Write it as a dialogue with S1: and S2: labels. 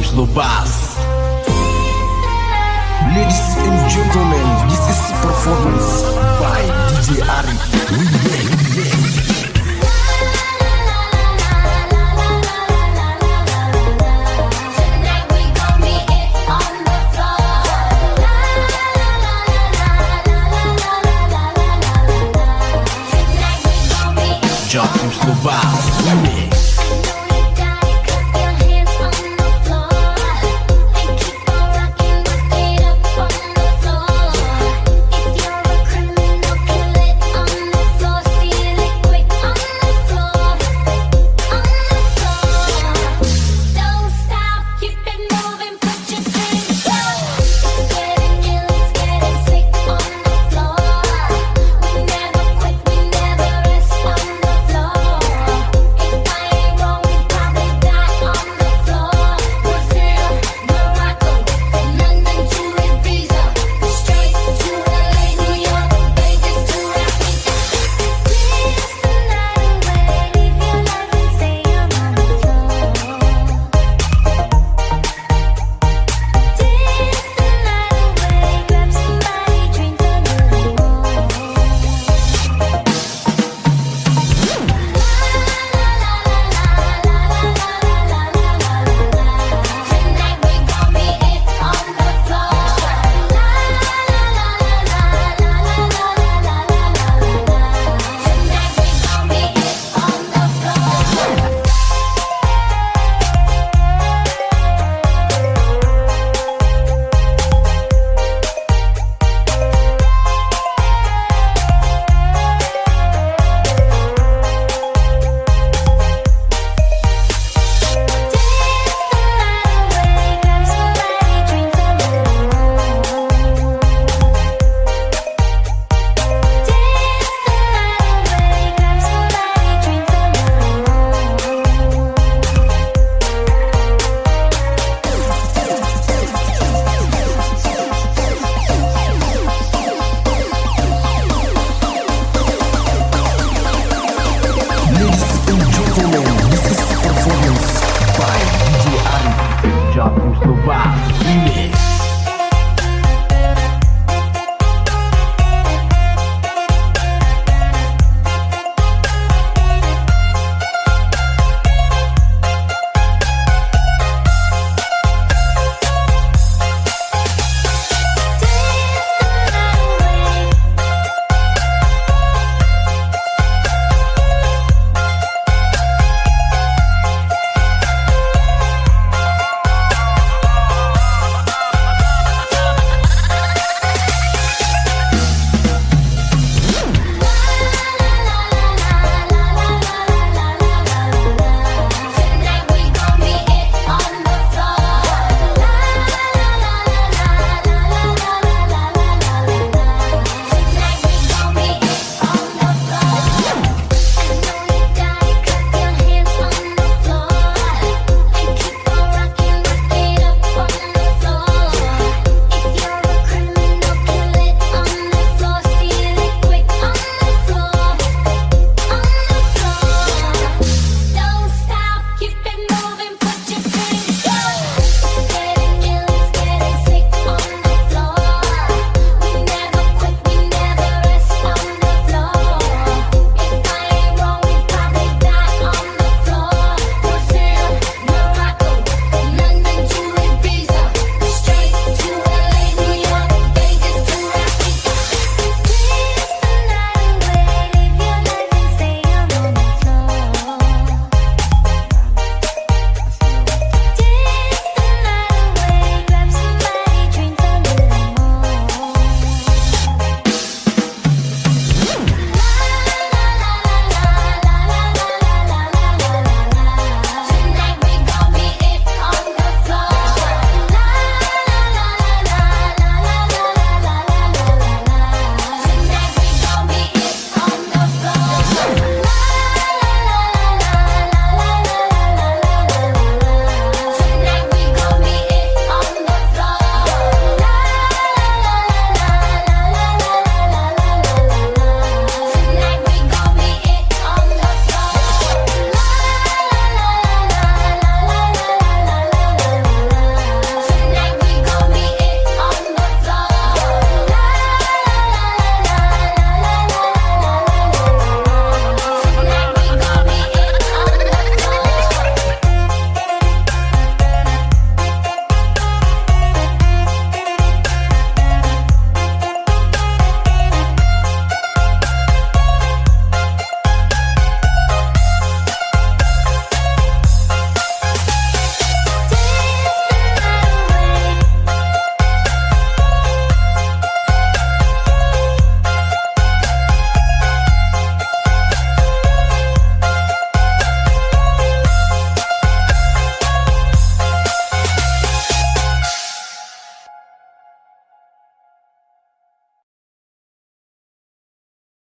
S1: James Lobas.
S2: Ladies and gentlemen, this is performance by DJ Ari.
S3: Jogos do
S1: já temos bar.